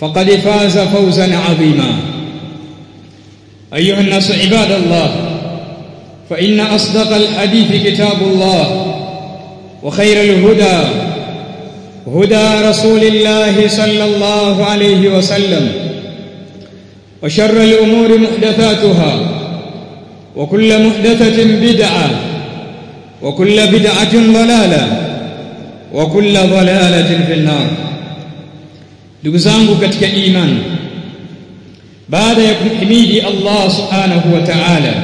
فقد فاز فوزا عظيما. أيها الناس عباد الله فإن أصدق الحديث كتاب الله وخير الهدى هدى رسول الله صلى الله عليه وسلم وشر الأمور محدثاتها وكل محدثة بدعة وكل ضلالة wa kulla dhalalatin fi nar ndugu zangu katika imani baada ya kumhimidi Allah subhanahu wa ta'ala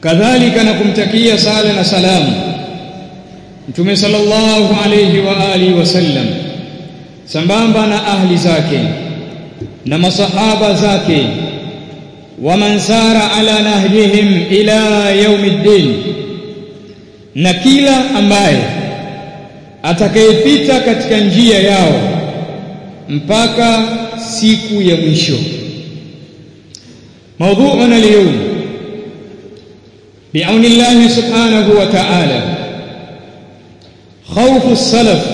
kadhalika na kumtakia sala na salamu mtume sallallahu alayhi wa alihi wasallam sambamba na ahli zake na masahaba zake waman sara ala nahjihim ila yaumiddin na kila ambaye atakayepita katika njia yao mpaka siku ya mwisho موضوعنا اليوم بعون الله سبحانه وتعالى خوف السلف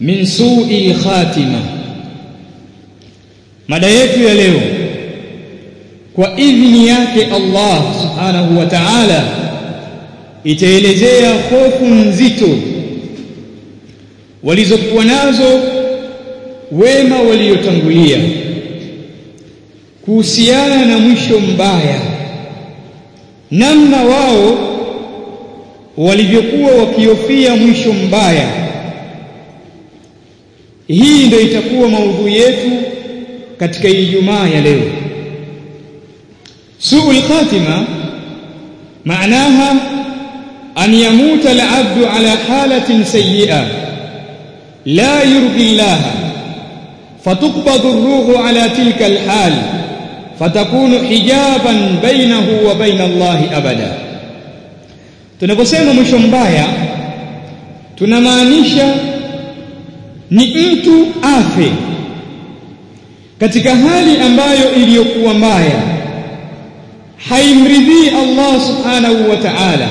من سوء الخاتمه mada yetu ya leo kwa idhini yake Allah subhanahu wa ta'ala itaelezea hofu nzito walizokuwa nazo wema waliotangulia kuhusiana na mwisho mbaya, namna wao walivyokuwa wakihofia mwisho mbaya. Hii ndio itakuwa maudhui yetu katika Ijumaa ya leo. Suul khatima maanaha an yamuta alabdu ala halatin sayyi'a la yurghi llaha fatukbadu ruhu ala tilka alhal fatakunu hijaban bainahu wa baina allah abada. Tunaposema mwisho mbaya, tunamaanisha ni mtu afe katika hali ambayo iliyokuwa mbaya, haimridhii Allah subhanahu wa ta'ala,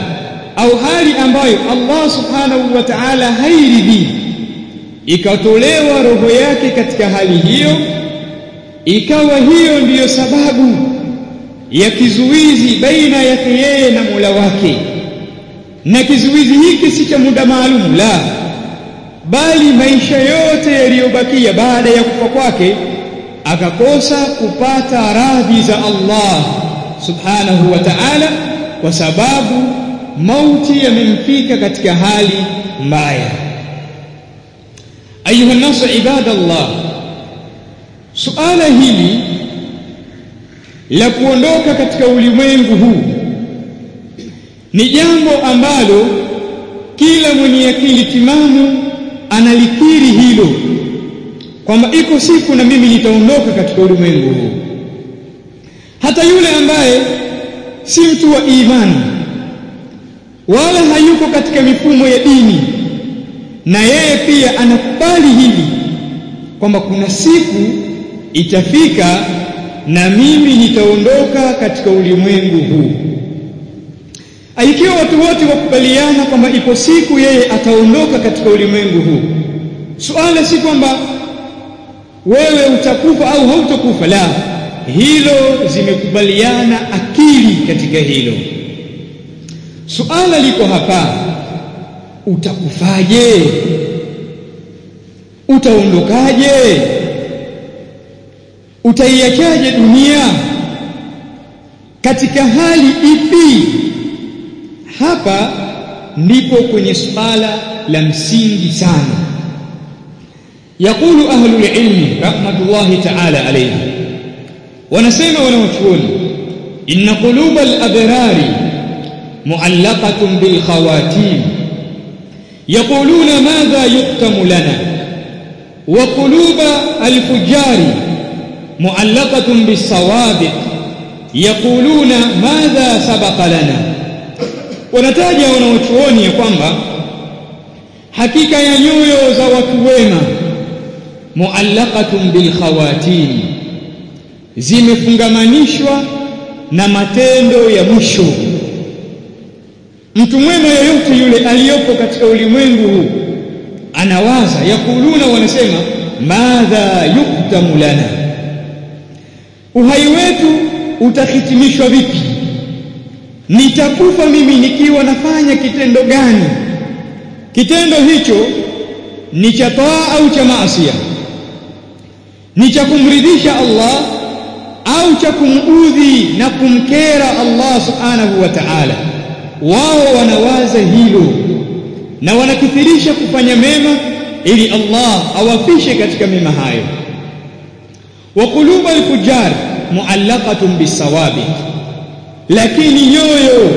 au hali ambayo Allah subhanahu wa ta'ala hairidhii ikatolewa roho yake katika hali hiyo ikawa hiyo ndiyo sababu ya kizuizi baina yake yeye na Mola wake. Na kizuizi hiki si cha muda maalum la bali maisha yote yaliyobakia baada ya kufa kwake akakosa kupata radhi za Allah subhanahu wa ta'ala kwa sababu mauti yamemfika katika hali mbaya ayuha nasu ibadallah. Suala hili la kuondoka katika ulimwengu huu ni jambo ambalo kila mwenye akili timamu analikiri hilo kwamba iko siku na mimi nitaondoka katika ulimwengu huu. Hata yule ambaye si mtu wa imani wala hayuko katika mifumo ya dini na yeye pia anakubali hili kwamba kuna siku itafika na mimi nitaondoka katika ulimwengu huu. Aikiwa watu wote wakubaliana kwamba ipo siku yeye ataondoka katika ulimwengu huu suala si kwamba wewe utakufa au hautakufa la hilo zimekubaliana akili katika hilo. Suala liko hapa utakufaje utaondokaje utaiachaje dunia katika hali ipi hapa ndipo kwenye suala la msingi sana يقول أهل العلم رحمة الله تعالى عليه ونسيما ونوتون إن قلوب الأبرار معلقة بالخواتيم yaquluna madha yuktamu lana. Wa quluba alfujari muallaqatun bisawabiq yaquluna madha sabaqa lana. Wanataja wanaochuoni ya kwamba hakika ya nyoyo za watu wema muallaqatun bilkhawatim zimefungamanishwa na matendo ya mwisho mtu mwema yoyote yule aliyopo katika ulimwengu huu anawaza yakuluna wanasema madha yuktamu lana. Uhai wetu utahitimishwa vipi? Nitakufa mimi nikiwa nafanya kitendo gani? Kitendo hicho ni cha taa au cha maasi ni cha kumridhisha Allah au cha kumudhi na kumkera Allah subhanahu wa ta'ala wao wanawaza hilo na wanakithirisha kufanya mema ili Allah awafishe katika mema hayo. Wa qulubu alfujar muallaqatun bisawabi lakini nyoyo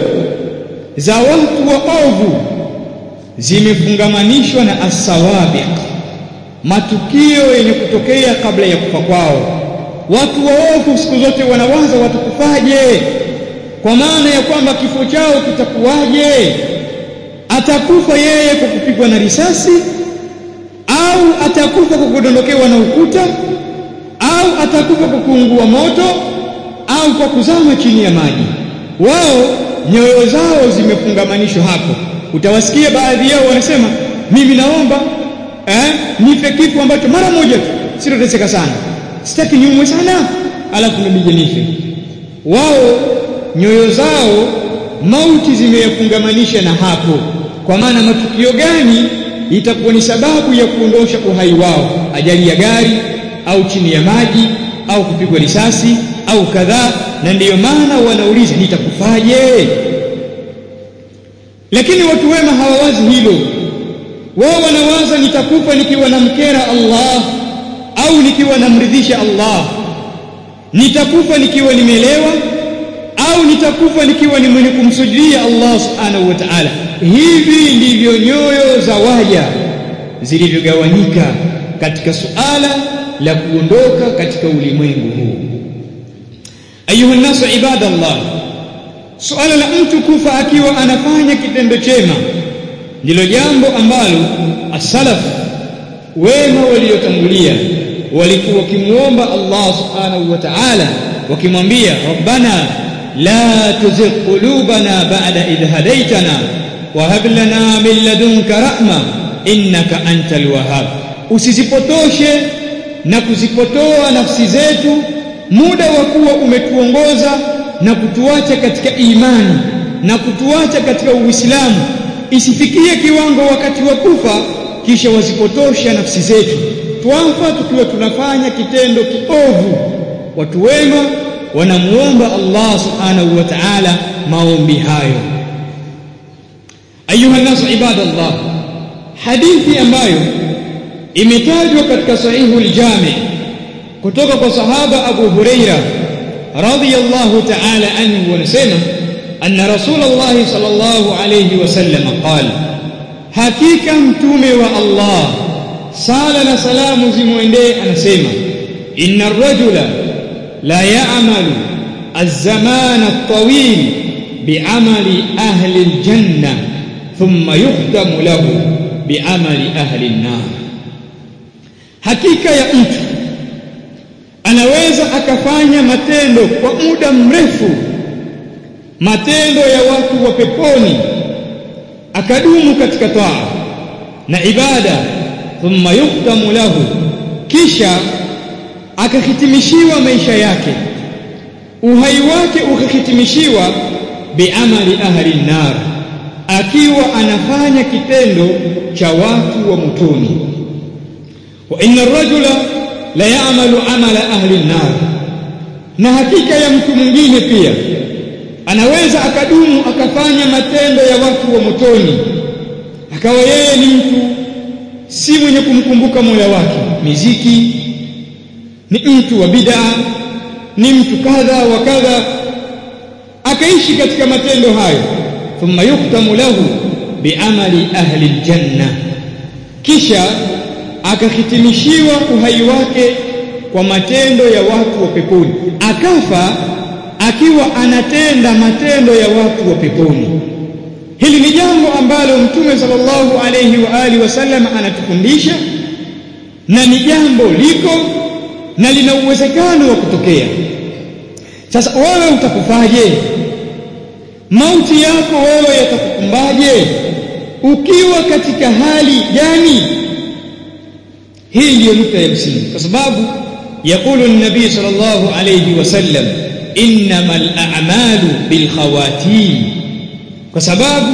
za watu waovu zimefungamanishwa na asawabi matukio yenye kutokea kabla ya kufa kwao. Watu waovu siku zote wanawaza watakufaje kwa maana ya kwamba kifo chao kitakuwaje? Atakufa yeye kwa kupigwa na risasi au atakufa kwa kudondokewa na ukuta au atakufa kwa kuungua moto au kwa kuzama chini ya maji. Wao nyoyo zao zimefungamanishwa hapo. Utawasikia baadhi yao wanasema mimi naomba eh, nife kifo ambacho mara moja tu sitoteseka sana. Sitaki niumwe sana alafu nife. Wao nyoyo zao mauti zimeyafungamanisha na hapo. Kwa maana matukio gani itakuwa ni sababu ya kuondosha uhai wao? Ajali ya gari au chini ya maji au kupigwa risasi au kadhaa na ndiyo maana wanauliza nitakufaje? Lakini watu wema hawawazi hilo. Wao wanawaza nitakufa nikiwa namkera Allah au nikiwa namridhisha Allah. Nitakufa nikiwa nimelewa au nitakufa nikiwa ni mwenye kumsujudia Allah subhanahu wa ta'ala. Hivi ndivyo nyoyo za waja zilivyogawanyika katika suala la kuondoka katika ulimwengu huu. Ayuha nasu ibadallah suala la mtu kufa akiwa anafanya kitendo chema ndilo jambo ambalo asalaf wema waliotangulia walikuwa wakimuomba Allah subhanahu wa ta'ala wakimwambia rabbana la tuzigh qulubana ba'da idh hadaytana wa hab lana min ladunka rahma innaka antal wahhab usizipotoshe na kuzipotoa nafsi zetu muda wa kuwa umetuongoza na kutuacha katika imani na kutuacha katika uislamu. Isifikie kiwango wakati wa kufa kisha wazipotosha nafsi zetu. Twafa tukiwa tunafanya kitendo kiovu. Watu wema wanamuomba Allah subhanahu wa ta'ala maombi hayo ayuha nasu ibadallah hadithi ambayo imetajwa katika sahihu al-jami kutoka kwa sahaba Abu Huraira radiyallahu ta'ala anhu wanasema anna rasulullah sallallahu alayhi wasallam qala hakika mtume wa Allah sala na salamu zimwendee anasema inna ar-rajula la ya'malu az-zaman at-tawil bi'amali ahli al-janna thumma yukhtamu lahu bi'amali ahli an-nar hakika ya mtu anaweza akafanya matendo kwa muda mrefu matendo ya watu wa peponi akadumu katika taa na ibada thumma yuktamu lahu kisha akahitimishiwa maisha yake. Uhai wake ukahitimishiwa biamali ahli nar akiwa anafanya kitendo cha watu wa motoni wa inna ar-rajula la ya'malu amala ahli nar na hakika ya mtu mwingine pia anaweza akadumu akafanya matendo ya watu wa motoni akawa yeye ni mtu si mwenye kumkumbuka Mola wake. Miziki ni mtu wa bid'a ni mtu kadha wa kadha akaishi katika matendo hayo. Thumma yuktamu lahu biamali ahli aljanna. Kisha akahitimishiwa uhai wake kwa matendo ya watu wa peponi. Akafa akiwa anatenda matendo ya watu wa peponi. Hili ni jambo ambalo mtume sallallahu alayhi wa alihi wasallam anatufundisha na ni jambo liko na lina uwezekano wa kutokea sasa wewe utakufaje mauti yako wewe yatakukumbaje ukiwa katika hali gani hii ndiyo nukta ya msingi kwa sababu يقول النبي صلى الله عليه وسلم انما الاعمال بالخواتيم kwa sababu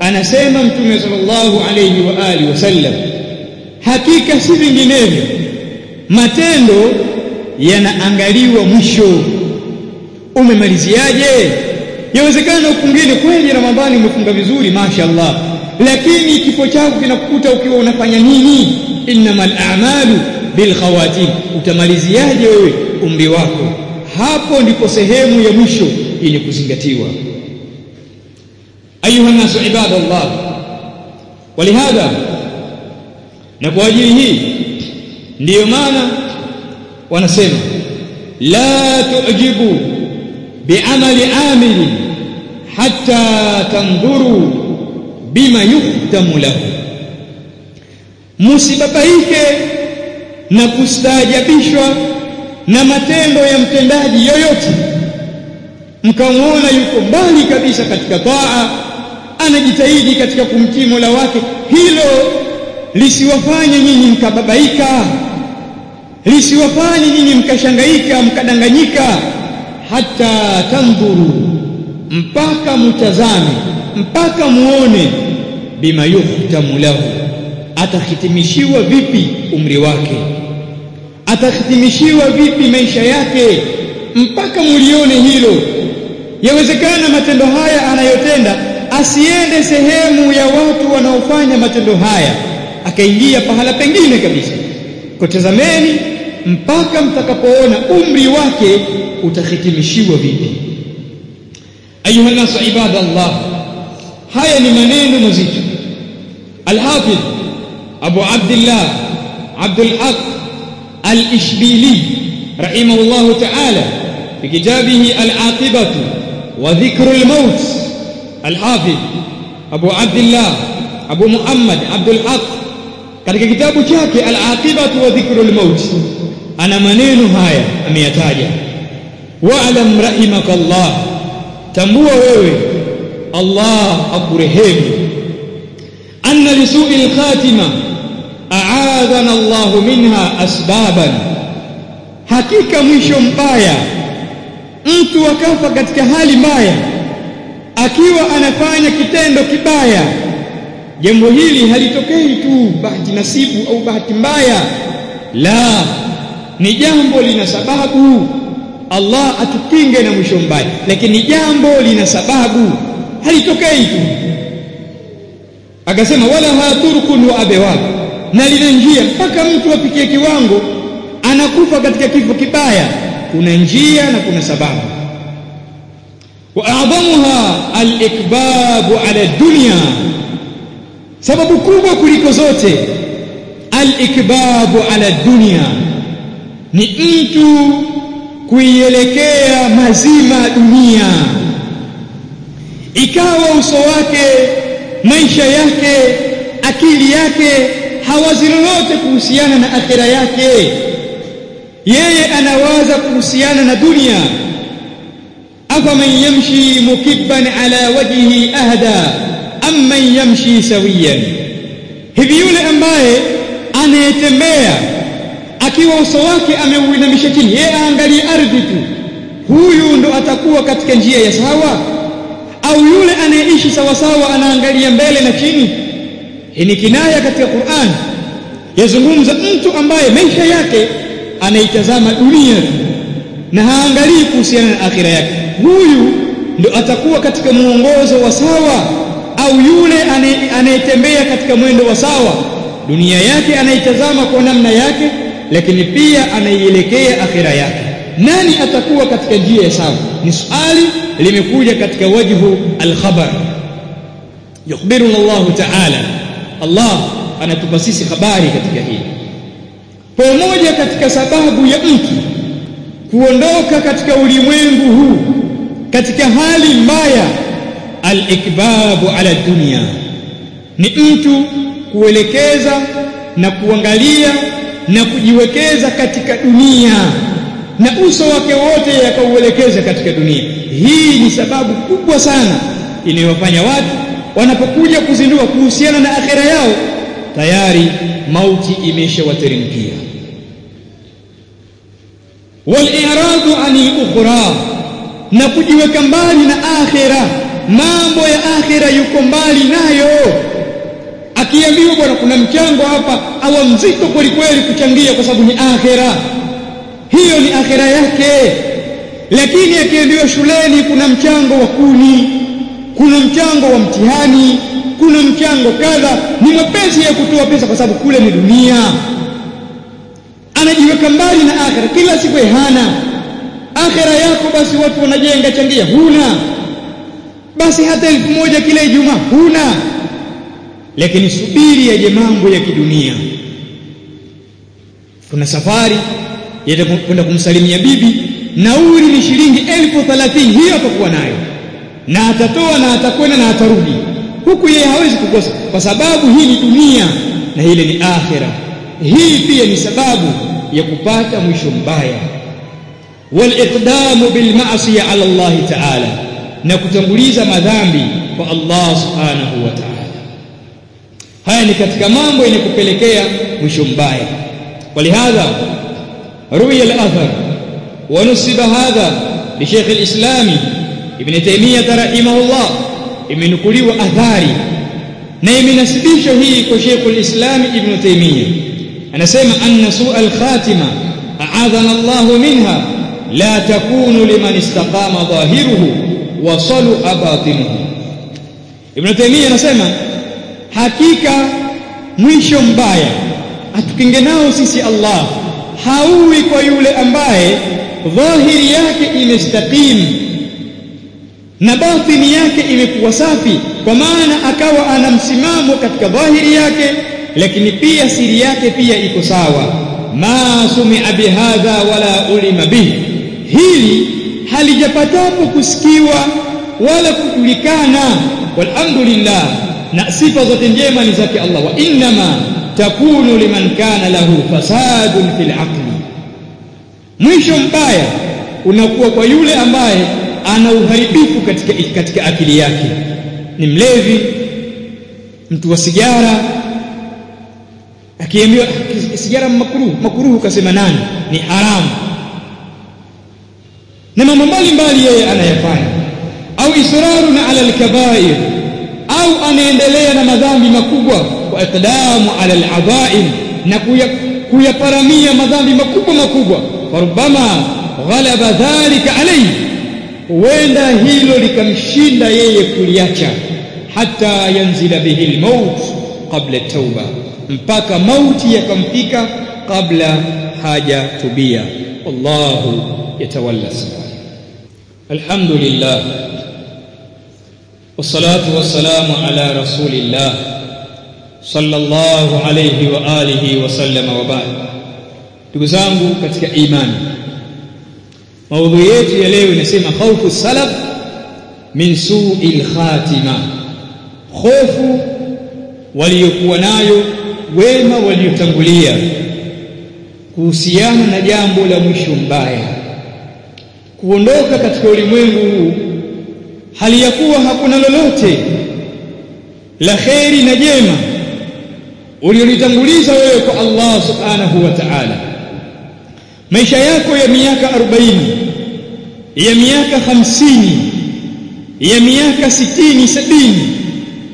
anasema mtume sallallahu alayhi wa alihi wasallam hakika si vinginevyo matendo yanaangaliwa mwisho. Umemaliziaje? Yawezekana ukungine kweli ramadhani umefunga vizuri mashaallah lakini kifo chako kinakukuta ukiwa unafanya nini? Innamal a'malu bil khawatim. Utamaliziaje wewe umri wako? Hapo ndipo sehemu ya mwisho yenye kuzingatiwa. Ayuha nasu ibadallah. Walihadha na kwa ajili hii ndiyo maana wanasema la tu'jibu bi'amali amili hata tandhuru bima yuktamu lahu. Musibabaike na kustaajabishwa na matendo ya mtendaji yoyote. Mkamwona yuko mbali kabisa katika taa anajitahidi katika kumtii Mola wake hilo lisiwafanye nyinyi mkababaika lisiwafanye nyinyi mkashangaika mkadanganyika hata tandhuru mpaka mutazame mpaka muone bima yuhtamu lahu. Atahitimishiwa vipi umri wake? Atahitimishiwa vipi maisha yake? Mpaka mulione hilo. Yawezekana matendo haya anayotenda asiende sehemu ya watu wanaofanya matendo haya akaingia pahala pengine kabisa. Kutazameni mpaka mtakapoona umri wake utahitimishiwa vipi ayuha nasu ibadallah haya ni maneno mazito alhafidh abu abdillah abdul haq al-ishbili rahimahullah ta'ala في كتابه العاقبة وذكر الموت الحافظ أبو عبد الله أبو محمد عبد الحق katika kitabu chake al-aqibatu wa dhikru al-maut ana maneno haya ameyataja. Wa'lam rahimakallah. Tambua wewe Allah akurehemu. Anna lisu'il khatima a'adana Allah minha asbaban. Hakika mwisho mbaya mtu akafa katika hali mbaya akiwa anafanya kitendo kibaya jambo hili halitokei tu bahati nasibu au bahati mbaya. La ni jambo lina sababu. Allah atukinge na mwisho mbaya. Lakini jambo lina sababu. Halitokei tu. Akasema wala haturkun wa abewab na lina njia mpaka mtu apikie kiwango anakufa katika kifo kibaya. Kuna njia na kuna sababu. Wa a'dhamuha al-ikbabu ala dunya. Sababu kubwa kuliko zote al-ikbabu ala dunya ni mtu kuielekea mazima dunia. Ikawa uso wake maisha yake akili yake hawazi lolote kuhusiana na akhira yake. Yeye anawaza kuhusiana na dunia. Afa man yamshi mukibban ala wajhi ahda am man yamshi sawiyan. Hivi yule ambaye anayetembea akiwa uso wake ameuinamisha chini yeye aangalie ardhi tu. Huyu ndo atakuwa katika njia ya sawa? Au yule anayeishi sawasawa sawa anaangalia mbele na chini? Hii ni kinaya katika Qur'an. Yazungumza mtu ambaye maisha yake anaitazama dunia na haangalii kuhusiana na akhira yake. Huyu ndo atakuwa katika mwongozo wa sawa? Au yule anayetembea katika mwendo wa sawa? Dunia yake anaitazama kwa namna yake lakini pia anaielekea akhira yake. Nani atakuwa katika njia ya sawa? Ni swali limekuja katika wajhu alkhabar. Yukhbiruna Allah ta'ala. Allah anatupa sisi habari katika hili. Pamoja katika sababu ya mtu kuondoka katika ulimwengu huu katika hali mbaya al-ikbabu ala dunya. Ni mtu kuelekeza na kuangalia na kujiwekeza katika dunia na uso wake wote yakauelekeza katika dunia. Hii ni sababu kubwa sana inayofanya watu wanapokuja kuzindua kuhusiana na akhera yao tayari mauti imeshawateremkia. Waliradu ani ukhra na kujiweka mbali na akhera, mambo ya akhera yuko mbali nayo akiambiwa bwana kuna mchango hapa awa mzito kweli kweli kuchangia kwa sababu ni akhera. Hiyo ni akhera yake. Lakini akiambiwa shuleni kuna mchango wa kuni kuna mchango wa mtihani kuna mchango kadha ni mwepesi ya kutoa pesa kwa sababu kule ni dunia. Anajiweka mbali na akhera kila siku hana. Akhera yako basi watu wanajenga changia huna. Basi hata elfu moja kila ijumaa huna lakini subiri yaje mambo ya kidunia. Kuna safari kwenda kumsalimia bibi nauli ni shilingi elfu thalathini. Hiyo atakuwa nayo. Na atatoa na atakwenda na atarudi. Huku yeye hawezi kukosa kwa sababu hii ni dunia na ile ni akhira hii pia ni sababu ya kupata mwisho mbaya. Waliqdamu bilmaasiya ala Allah ta'ala na kutanguliza madhambi kwa Allah subhanahu wa ta'ala haya ni katika mambo yenye kupelekea mwisho mbaya. Walihadha ruya al-athar wa nusiba hadha li Sheikh al-Islam Ibn Taymiyyah rahimahullah. Imenukuliwa athari na imenasibishwa hii kwa Sheikh al-Islam Ibn Taymiyyah anasema anna su'a al-khatima a'adhana Allah minha la takunu liman istaqama dhahiruhu wa salu abatinuhu. Ibn Taymiyyah anasema hakika mwisho mbaya. Atukinge nao sisi Allah. Hauwi kwa yule ambaye dhahiri yake imestaqim na batini yake imekuwa safi kwa maana akawa ana msimamo katika dhahiri yake lakini pia siri yake pia iko sawa. Ma sumia bihadha wala ulima bihi hili halijapatapo kusikiwa wala kujulikana. Walhamdulillah na sifa zote njema ni zake Allah. Wa inma takunu liman kana lahu fasadun fil aqli. Mwisho mbaya unakuwa kwa yule ambaye ana uharibifu katika, katika akili yake. Ni mlevi mtu wa sigara. Akiambiwa sigara makruhu makruhu kasema nani? Ni haramu na mambo mbalimbali yeye anayafanya. Au israrun ala alkabair au anaendelea na madhambi makubwa wa iqdamu ala aladha'im na kuyaparamia madhambi makubwa makubwa. Farubama ghalaba dhalika alayhi huenda hilo likamshinda yeye kuliacha. Hata yanzila bihi almaut qabla tauba mpaka mauti yakamfika kabla hajatubia wallahu yatawalla sabila alhamdulillah والصلاه والسلام على رسول الله صلى الله عليه واله وسلم وبعد ndugu zangu katika imani maudhui yetu ya leo inasema khaufu salaf min su'il khatima hofu waliokuwa nayo wema waliotangulia kuhusiana na jambo la mwisho mbaya kuondoka katika ulimwengu huu hali ya kuwa hakuna lolote la kheri na jema uliolitanguliza wewe kwa Allah subhanahu wa ta'ala. Maisha yako ya miaka 40 ya miaka 50 ya miaka 60 70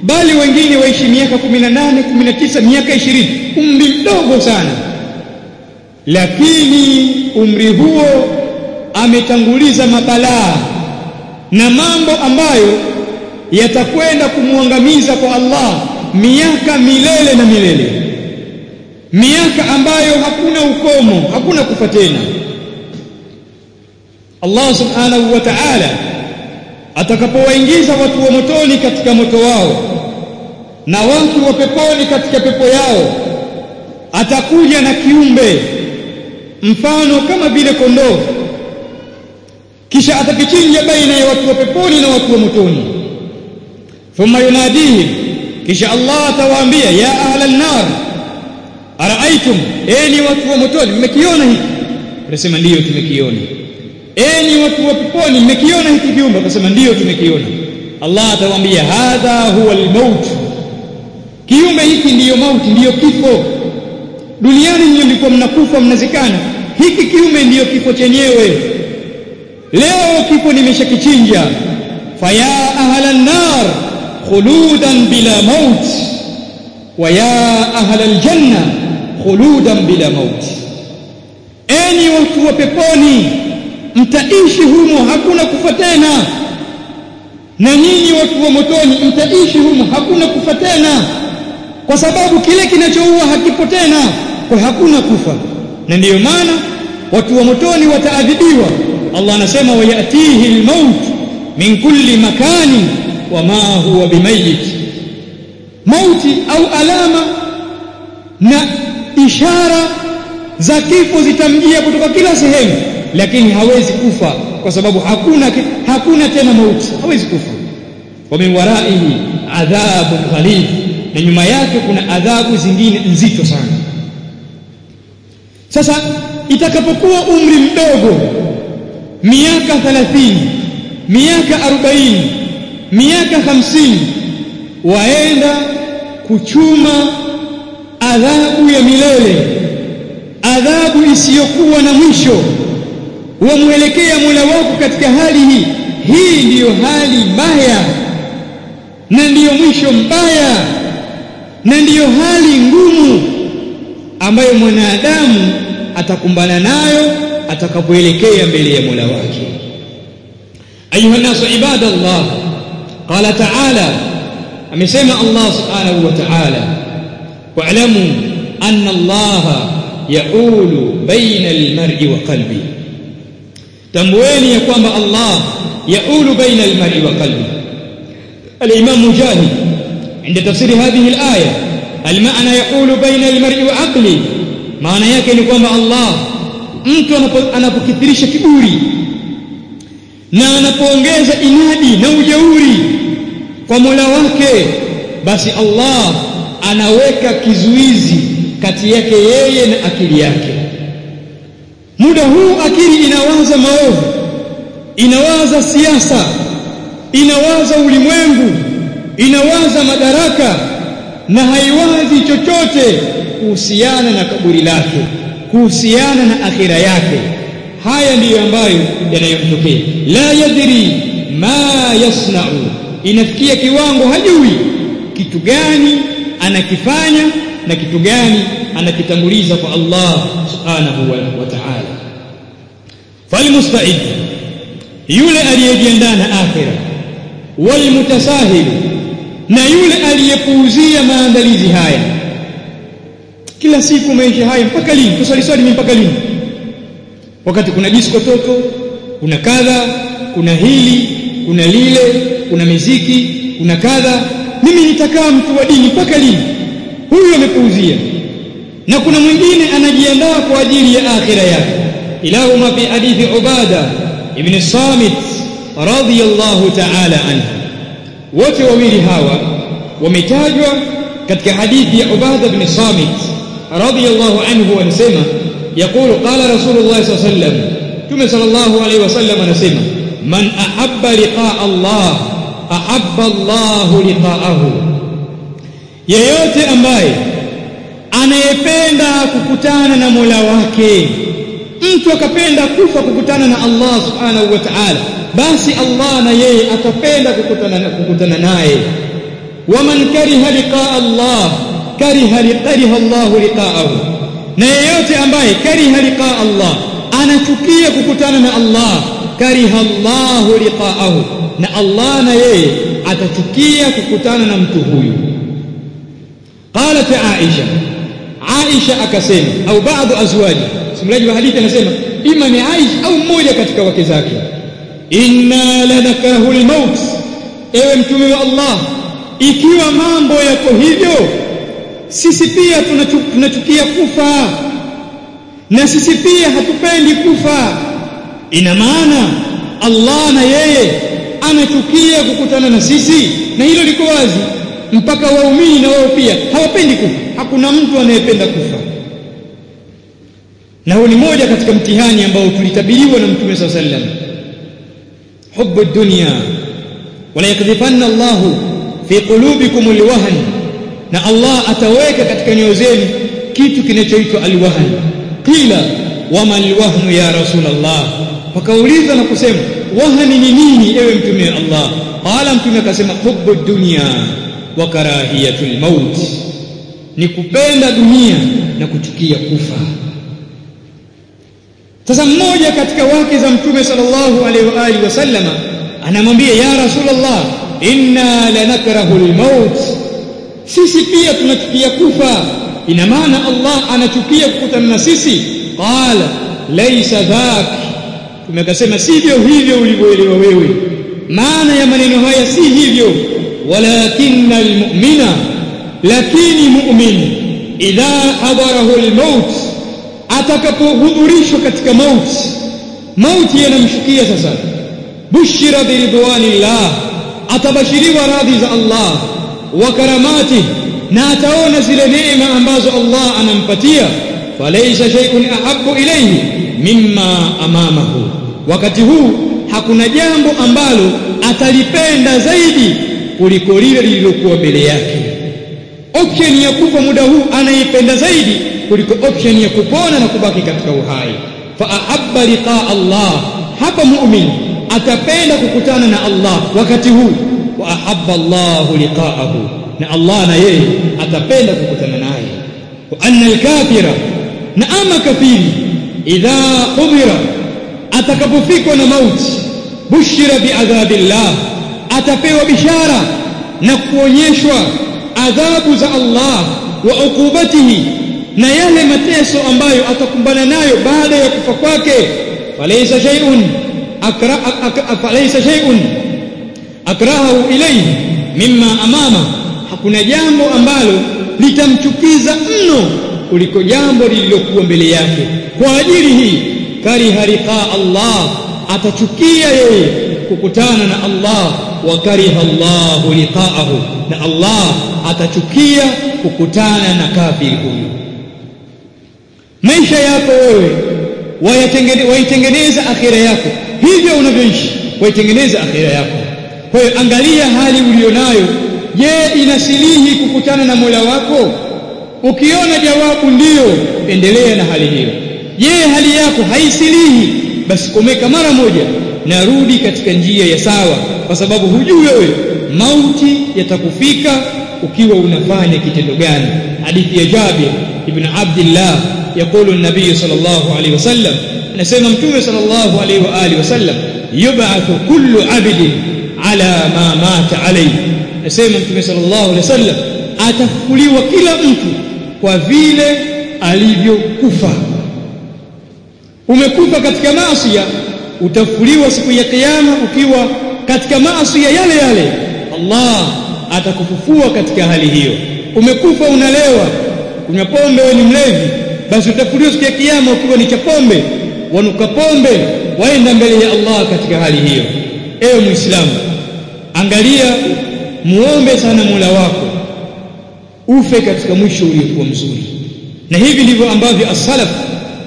bali wengine waishi miaka 18 19 miaka 20 umri mdogo sana. Lakini umri huo ametanguliza mabalaa na mambo ambayo yatakwenda kumwangamiza kwa Allah miaka milele na milele. Miaka ambayo hakuna ukomo hakuna kufa tena. Allah subhanahu wa ta'ala atakapowaingiza watu wa motoni katika moto wao na watu wa peponi katika pepo yao atakuja na kiumbe mfano kama vile kondoo kisha atakichinja baina ya watu wa peponi na watu wa motoni. Thumma yunadihim. Kisha Allah atawaambia ya ahla an-nar araaitum enyi watu wa motoni mmekiona hiki? Utasema ndiyo tumekiona. Enyi watu wa peponi mmekiona hiki kiumbe? Wanasema ndiyo tumekiona. Allah atawaambia hadha huwa al-maut. Kiumbe hiki ndiyo mauti ndiyo kifo. Duniani nyinyi mlikuwa mnakufa mnazikana. Hiki kiumbe ndiyo kifo chenyewe leo kifo nimeshakichinja faya ahla an-nar khuludan bila maut. Wa ya ahla al-janna khuludan bila maut. Enyi watu wa peponi mtaishi humo hakuna kufa tena. Na nyinyi watu wa motoni mtaishi humo hakuna kufa tena. Kwa sababu kile kinachoua hakipo tena kwa hakuna kufa. Na ndiyo maana watu wa motoni wataadhibiwa Allah anasema wayatihi almaut min kulli makani wama huwa bimayit mauti au alama na ishara za kifo zitamjia kutoka kila sehemu lakini hawezi kufa kwa sababu hakuna hakuna tena mauti hawezi kufa. Wa min waraihi adhabun ghalidh na nyuma yake kuna adhabu zingine nzito sana. Sasa itakapokuwa umri mdogo miaka 30 miaka 40 miaka 50 waenda kuchuma adhabu ya milele adhabu isiyokuwa na mwisho wamwelekea Mola wako katika hali hii. Hii ndiyo hali mbaya na ndiyo mwisho mbaya na ndiyo hali ngumu ambayo mwanadamu atakumbana nayo atakapoelekea mbele ya Mola wake ayuha nasu ibadallah qala ta'ala amesema Allah subhanahu wa ta'ala wa'lamu anna Allah yaulu baina al-mar'i wa qalbi tambueni ya kwamba Allah yaulu baina al-mar'i wa qalbi al-imam mujahid عند تفسير هذه الآية المعنى يقول بين المرء وعقله maana yake ni kwamba Allah mtu anapokithirisha kiburi na anapoongeza inadi na ujauri kwa Mola wake basi Allah anaweka kizuizi kati yake yeye na akili yake. Muda huu akili inawaza maovu inawaza siasa inawaza ulimwengu inawaza madaraka na haiwazi chochote kuhusiana na kaburi lake kuhusiana na akhira yake. Haya ndiyo ambayo yanayomtokea. La yadri ma yasna'u. Inafikia kiwango hajui kitu gani anakifanya na kitu gani anakitanguliza kwa Allah subhanahu wa ta'ala. Falmusta'id yule aliyejiandaa na akhira. Walmutasahil. Na yule aliyepuuzia maandalizi haya kila siku maisha haya mpaka lini? Tusali swali mpaka lini? Wakati kuna disco toto kuna kadha kuna hili kuna lile kuna miziki kuna kadha. Mimi nitakaa mtu wa dini mpaka lini? Huyu amepuuzia na kuna mwingine anajiandaa kwa ajili ya akhira yake. Ilahuma fi hadithi ubada ibn samit radiyallahu ta'ala anhu. Wote wawili hawa wametajwa katika hadithi ya Ubada ibn Samit radiyallahu anhu anasema yakulu qala rasulullah sallallahu alayhi wasallam tume sallallahu alayhi wasallam anasema man ahabba liqa Allah ahabba Allah liqa'ahu. Yeyote ambaye anayependa kukutana na Mola wake mtu akapenda kufa kukutana na Allah subhanahu wa ta'ala basi Allah na yeye atapenda kukutana kukutana naye. Waman kariha liqa Allah kariha liqariha Allah liqa'ahu. Na yeyote ambaye kariha liqa Allah anachukia kukutana na Allah kariha Allah liqa'ahu. Na Allah na yeye atachukia kukutana na mtu huyu. Qalat Aisha. Aisha akasema au baadhi azwaji. Simuliaji wa hadithi anasema ima ni Aisha au mmoja katika wake zake. Inna lanakahu almaut. Ewe mtume wa Allah ikiwa mambo yako hivyo sisi pia tunachukia kufa. Na sisi pia hatupendi kufa. Ina maana Allah na yeye anachukia kukutana na sisi. Na hilo liko wazi. Mpaka waumini na wao pia hawapendi kufa. Hakuna mtu anayependa kufa. Na huu ni moja katika mtihani ambao tulitabiriwa na mtume SAW sallam hubu dunya. Wala yakdhifanna Allahu fi qulubikum alwahn na Allah ataweka katika nyoyo zenu kitu kinachoitwa alwahn qila wama alwahn ya rasulullah? Wakauliza na kusema wahani ni nini ewe mtume wa Allah? Qala mtume akasema hubbu dunya wa karahiyatul maut. Ni kupenda dunia na kuchukia kufa. Sasa mmoja katika wake za mtume sallallahu alaihi wa alihi wasallama anamwambia ya rasul rasulullah inna lanakrahu almaut sisi pia tunachukia kufa. Ina maana Allah anachukia kukutana na sisi. Qala laysa dhak. Tumekasema sivyo hivyo ulivyoelewa wewe. Maana ya maneno haya si hivyo. Walakinna almu'mina lakini mu'min idha hadarahu almaut atakapohudhurishwa katika mauti mauti yanamshukia sasa. Bushira biridwanillah atabashiriwa radhi za Allah wa karamati na ataona zile neema ambazo Allah anampatia. Falaysa shay'un ahabbu ilayhi mimma amamahu. Wakati huu hakuna jambo ambalo atalipenda zaidi kuliko lile lililokuwa mbele yake. Option ya kufa muda huu anaipenda zaidi kuliko option ya kupona na kubaki katika uhai. Fa ahabba liqa Allah hapa muumini atapenda kukutana na Allah wakati huu wa ahabba Allah liqa'ahu na Allah na yeye atapenda kukutana naye. Wa anna al-kafira na ama kafiri idha umira atakapofikwa na mauti bushira biadhabillah atapewa bishara na kuonyeshwa adhabu za Allah wa ukubatihi na yale mateso ambayo atakumbana nayo baada ya kufa kwake. Falaysa shay'un akra falaysa shay'un akrahu ilayhi mimma amama. Hakuna jambo ambalo litamchukiza mno kuliko jambo lililokuwa mbele yake. Kwa ajili hii kariha liqa Allah atachukia yeye kukutana na Allah wa kariha Allah liqa'ahu na Allah atachukia kukutana na kafiri huyu. Maisha yako wewe waitengeneza akhira yako. Hivyo unavyoishi waitengeneza akhira yako kwa hiyo angalia hali ulionayo je inasilihi kukutana na Mola wako ukiona jawabu ndiyo endelea na hali hiyo je hali yako haisilihi basi komeka mara moja na rudi katika njia ya sawa kwa sababu hujui wewe mauti yatakufika ukiwa unafanya kitendo gani hadithi ya Jabir ibn Abdullah يقول النبي صلى الله عليه وسلم نسمع متوم صلى الله عليه واله وسلم يبعث كل عبد ala ma mata alayhi nasema mtume sallallahu alayhi wasallam atafukuliwa kila mtu kwa vile alivyokufa. Umekufa katika maasi utafukuliwa siku ya kiyama ukiwa katika maasi yale yale. Allah atakufufua katika hali hiyo. Umekufa unalewa kunywa pombe ni mlevi basi utafukuliwa siku ya kiyama ukiwa ni cha pombe. Wanuka pombe waenda mbele ya Allah katika hali hiyo. Ewe muislamu angalia muombe sana Mola wako ufe katika mwisho uliokuwa mzuri na hivi ndivyo ambavyo as-salaf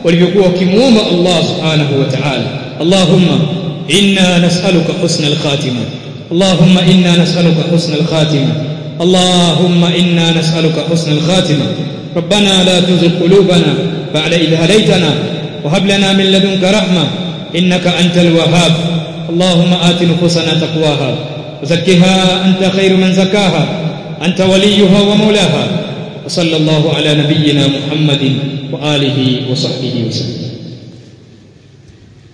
walivyokuwa wakimuomba Allah subhanahu wa ta'ala Allahumma inna nas'aluka husna al-khatima Allahumma inna nas'aluka husna al-khatima Allahumma inna nas'aluka husna al-khatima ربنا لا تزغ قلوبنا بعد إذ هديتنا وهب لنا من لدنك رحمة إنك أنت الوهاب اللهم آت نفوسنا تقواها وزكها أنت خير من زكاها أنت وليها ومولاها وصلى الله على نبينا محمد وآله وصحبه وسلم.